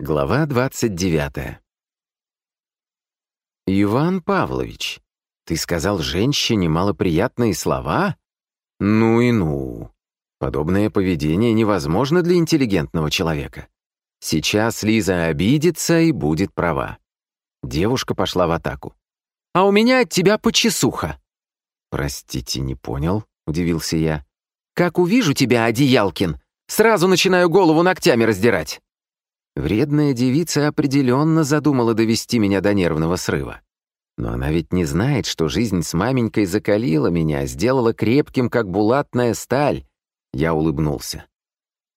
Глава 29. «Иван Павлович, ты сказал женщине малоприятные слова? Ну и ну. Подобное поведение невозможно для интеллигентного человека. Сейчас Лиза обидится и будет права». Девушка пошла в атаку. «А у меня от тебя почесуха». «Простите, не понял», — удивился я. «Как увижу тебя, одеялкин, сразу начинаю голову ногтями раздирать». Вредная девица определенно задумала довести меня до нервного срыва. Но она ведь не знает, что жизнь с маменькой закалила меня, сделала крепким, как булатная сталь. Я улыбнулся.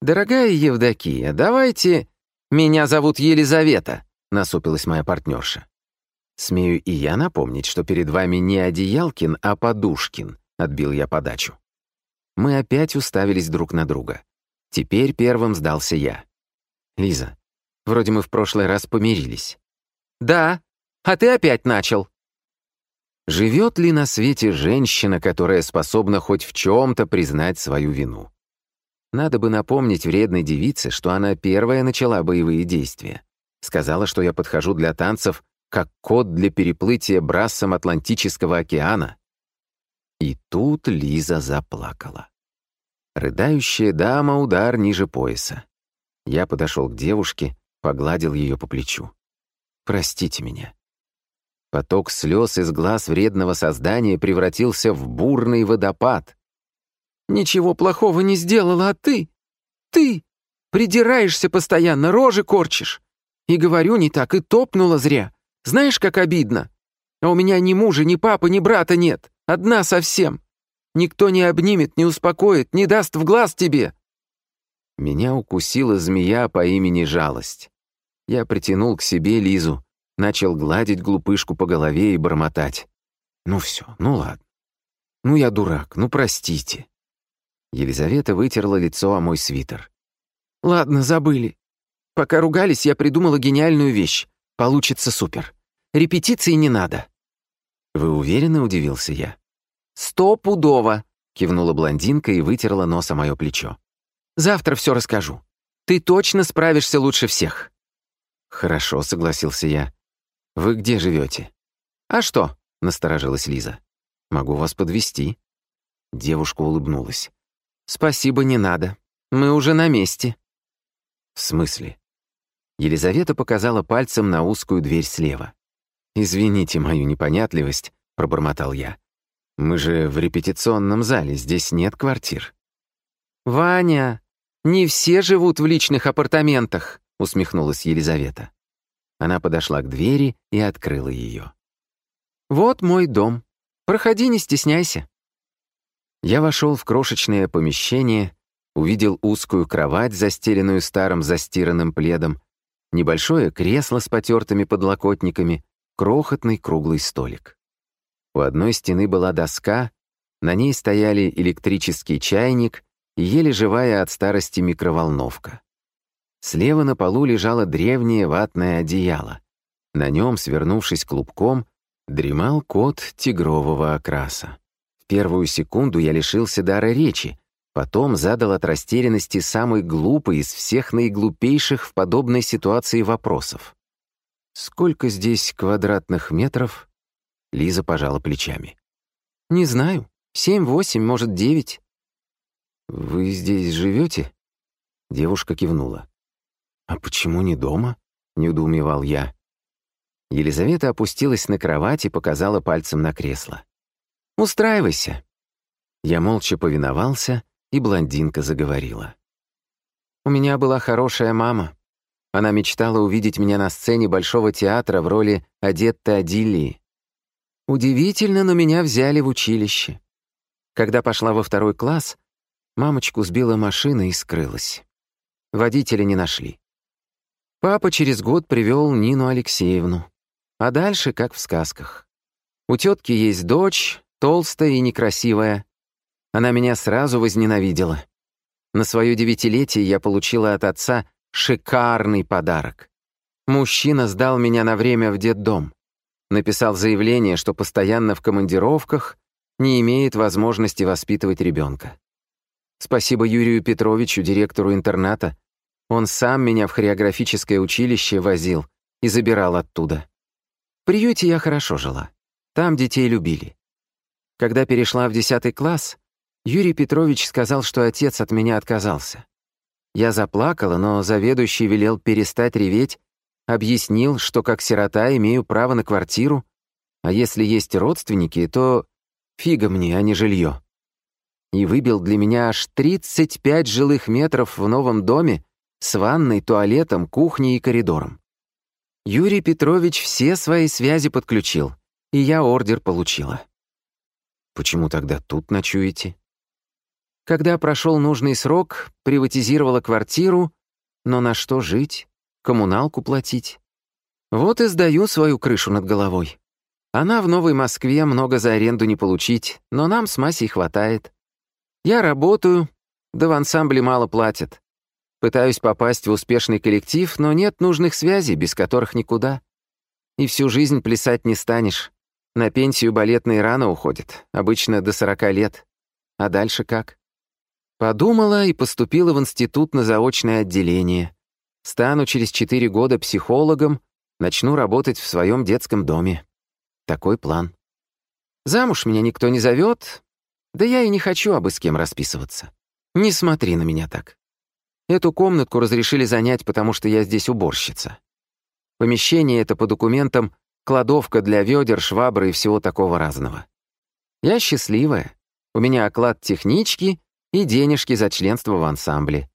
«Дорогая Евдокия, давайте...» «Меня зовут Елизавета», — насупилась моя партнерша. «Смею и я напомнить, что перед вами не Одеялкин, а Подушкин», — отбил я подачу. Мы опять уставились друг на друга. Теперь первым сдался я. «Лиза, Вроде мы в прошлый раз помирились». «Да, а ты опять начал». Живет ли на свете женщина, которая способна хоть в чем-то признать свою вину? Надо бы напомнить вредной девице, что она первая начала боевые действия. Сказала, что я подхожу для танцев как кот для переплытия брассом Атлантического океана. И тут Лиза заплакала. Рыдающая дама удар ниже пояса. Я подошел к девушке, погладил ее по плечу. «Простите меня». Поток слез из глаз вредного создания превратился в бурный водопад. «Ничего плохого не сделала, а ты? Ты! Придираешься постоянно, рожи корчишь. И говорю не так, и топнула зря. Знаешь, как обидно? А у меня ни мужа, ни папы, ни брата нет. Одна совсем. Никто не обнимет, не успокоит, не даст в глаз тебе». Меня укусила змея по имени Жалость. Я притянул к себе Лизу, начал гладить глупышку по голове и бормотать. «Ну все, ну ладно. Ну я дурак, ну простите». Елизавета вытерла лицо о мой свитер. «Ладно, забыли. Пока ругались, я придумала гениальную вещь. Получится супер. Репетиции не надо». «Вы уверены?» — удивился я. «Стопудово!» — кивнула блондинка и вытерла нос о мое плечо. «Завтра все расскажу. Ты точно справишься лучше всех». «Хорошо», — согласился я. «Вы где живете? «А что?» — насторожилась Лиза. «Могу вас подвести. Девушка улыбнулась. «Спасибо, не надо. Мы уже на месте». «В смысле?» Елизавета показала пальцем на узкую дверь слева. «Извините мою непонятливость», — пробормотал я. «Мы же в репетиционном зале, здесь нет квартир». «Ваня, не все живут в личных апартаментах», усмехнулась Елизавета. Она подошла к двери и открыла ее. «Вот мой дом. Проходи, не стесняйся». Я вошел в крошечное помещение, увидел узкую кровать, застеленную старым застиранным пледом, небольшое кресло с потертыми подлокотниками, крохотный круглый столик. У одной стены была доска, на ней стояли электрический чайник и еле живая от старости микроволновка. Слева на полу лежало древнее ватное одеяло. На нем, свернувшись клубком, дремал кот тигрового окраса. В первую секунду я лишился дара речи, потом задал от растерянности самый глупый из всех наиглупейших в подобной ситуации вопросов. «Сколько здесь квадратных метров?» Лиза пожала плечами. «Не знаю. Семь-восемь, может, девять». «Вы здесь живете?» Девушка кивнула. «А почему не дома?» — недоумевал я. Елизавета опустилась на кровать и показала пальцем на кресло. «Устраивайся». Я молча повиновался, и блондинка заговорила. «У меня была хорошая мама. Она мечтала увидеть меня на сцене Большого театра в роли Адетты Адиллии. Удивительно, но меня взяли в училище. Когда пошла во второй класс, мамочку сбила машина и скрылась. Водителя не нашли. Папа через год привел Нину Алексеевну. А дальше, как в сказках. У тетки есть дочь, толстая и некрасивая. Она меня сразу возненавидела. На свое девятилетие я получила от отца шикарный подарок. Мужчина сдал меня на время в детдом. Написал заявление, что постоянно в командировках не имеет возможности воспитывать ребенка. Спасибо Юрию Петровичу, директору интерната, Он сам меня в хореографическое училище возил и забирал оттуда. В приюте я хорошо жила. Там детей любили. Когда перешла в 10 класс, Юрий Петрович сказал, что отец от меня отказался. Я заплакала, но заведующий велел перестать реветь, объяснил, что как сирота имею право на квартиру, а если есть родственники, то фига мне, а не жилье. И выбил для меня аж 35 жилых метров в новом доме с ванной, туалетом, кухней и коридором. Юрий Петрович все свои связи подключил, и я ордер получила. Почему тогда тут ночуете? Когда прошел нужный срок, приватизировала квартиру, но на что жить? Коммуналку платить? Вот и сдаю свою крышу над головой. Она в Новой Москве, много за аренду не получить, но нам с Масей хватает. Я работаю, да в ансамбле мало платят. Пытаюсь попасть в успешный коллектив, но нет нужных связей, без которых никуда. И всю жизнь плясать не станешь. На пенсию балетные рано уходят, обычно до 40 лет. А дальше как? Подумала и поступила в институт на заочное отделение. Стану через 4 года психологом, начну работать в своем детском доме. Такой план. Замуж меня никто не зовет, да я и не хочу обы с кем расписываться. Не смотри на меня так. Эту комнатку разрешили занять, потому что я здесь уборщица. Помещение это по документам кладовка для ведер, швабры и всего такого разного. Я счастливая. У меня оклад технички и денежки за членство в ансамбле.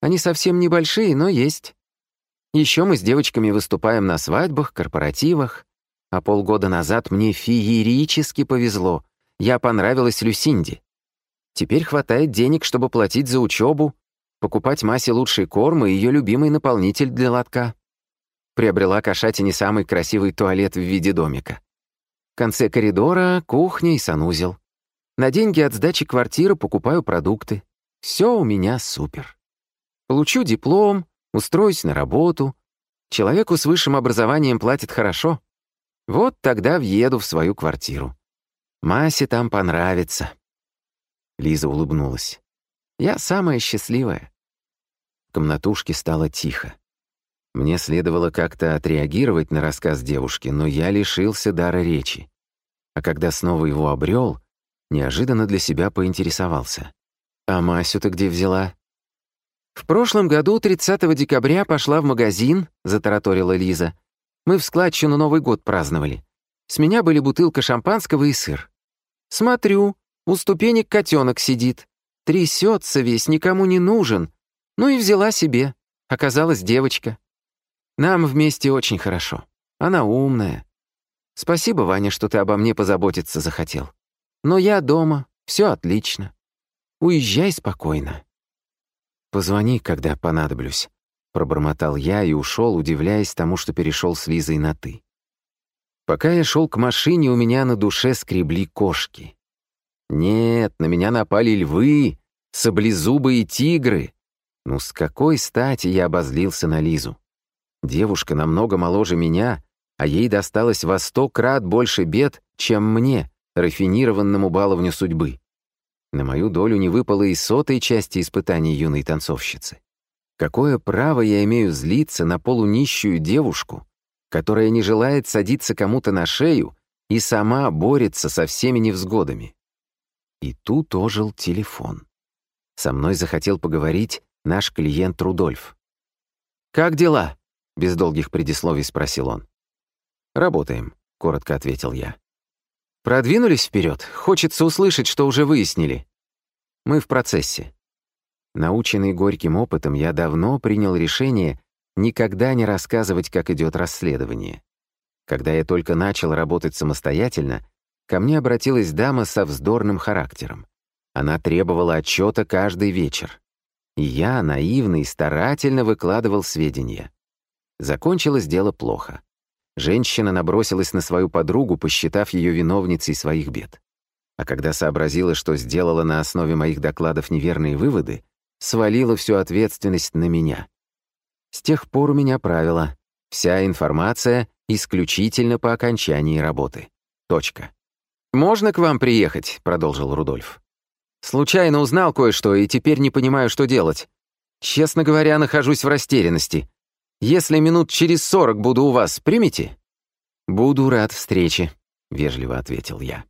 Они совсем небольшие, но есть. Еще мы с девочками выступаем на свадьбах, корпоративах. А полгода назад мне феерически повезло. Я понравилась Люсинде. Теперь хватает денег, чтобы платить за учебу, покупать Масе лучший корм и ее любимый наполнитель для лотка. Приобрела кошатине самый красивый туалет в виде домика. В конце коридора — кухня и санузел. На деньги от сдачи квартиры покупаю продукты. Все у меня супер. Получу диплом, устроюсь на работу. Человеку с высшим образованием платят хорошо. Вот тогда въеду в свою квартиру. Масе там понравится. Лиза улыбнулась. Я самая счастливая. В комнатушке стало тихо. Мне следовало как-то отреагировать на рассказ девушки, но я лишился дара речи. А когда снова его обрел, неожиданно для себя поинтересовался. «А Масю ты где взяла?» «В прошлом году, 30 декабря, пошла в магазин», — затараторила Лиза. Мы в складчину Новый год праздновали. С меня были бутылка шампанского и сыр. Смотрю, у ступенек котенок сидит. Трясется весь, никому не нужен. Ну и взяла себе. Оказалась девочка. Нам вместе очень хорошо. Она умная. Спасибо, Ваня, что ты обо мне позаботиться захотел. Но я дома, все отлично. Уезжай спокойно. Позвони, когда понадоблюсь. Пробормотал я и ушел, удивляясь тому, что перешел с Лизой на «ты». Пока я шел к машине, у меня на душе скребли кошки. Нет, на меня напали львы, саблезубые тигры. Ну с какой стати я обозлился на Лизу? Девушка намного моложе меня, а ей досталось во сто крат больше бед, чем мне, рафинированному баловню судьбы. На мою долю не выпало и сотой части испытаний юной танцовщицы. Какое право я имею злиться на полунищую девушку, которая не желает садиться кому-то на шею и сама борется со всеми невзгодами? И тут ожил телефон. Со мной захотел поговорить наш клиент Рудольф. «Как дела?» — без долгих предисловий спросил он. «Работаем», — коротко ответил я. «Продвинулись вперед. Хочется услышать, что уже выяснили. Мы в процессе. Наученный горьким опытом, я давно принял решение никогда не рассказывать, как идет расследование. Когда я только начал работать самостоятельно, ко мне обратилась дама со вздорным характером. Она требовала отчета каждый вечер. И я, наивно и старательно выкладывал сведения. Закончилось дело плохо. Женщина набросилась на свою подругу, посчитав ее виновницей своих бед. А когда сообразила, что сделала на основе моих докладов неверные выводы, свалила всю ответственность на меня. С тех пор у меня правило. Вся информация исключительно по окончании работы. Точка. «Можно к вам приехать?» — продолжил Рудольф. «Случайно узнал кое-что и теперь не понимаю, что делать. Честно говоря, нахожусь в растерянности. Если минут через сорок буду у вас, примите?» «Буду рад встрече», — вежливо ответил я.